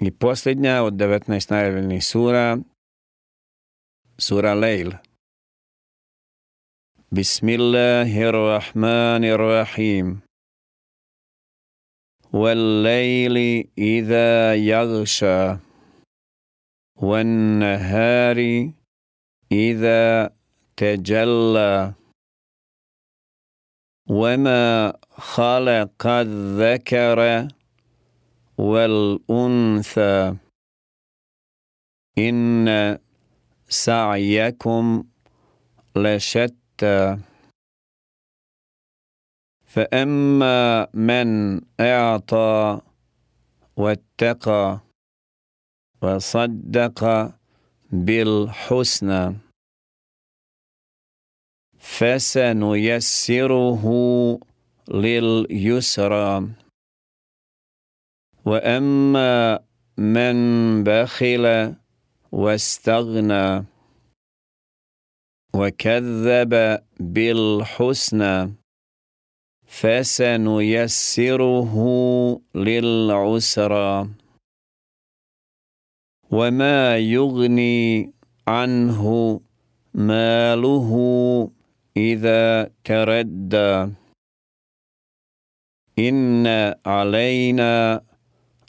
I posljednja od 19 najavljenih sura, sura Lejl. Bismillahirrahmanirrahim. والليل إذا يغشى والنهار إذا تجلى وما خلق الذكر والأنثى. إن سعيكم لشتى. فأما من أعطى واتقى وصدق بالحسنى. فسنيسره لليسرى. واما من بخل واستغنى وكذب بالحسنى فسنيسره للعسرى وما يغني عنه ماله إذا تردى إن علينا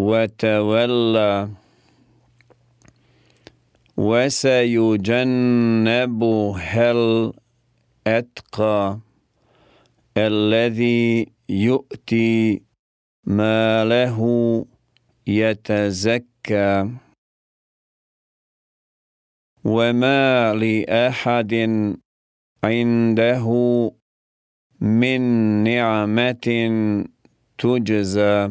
وتولى وسيجنبها الأتقى الذي يؤتي ماله يتزكى وما لأحد عنده من نعمة تجزى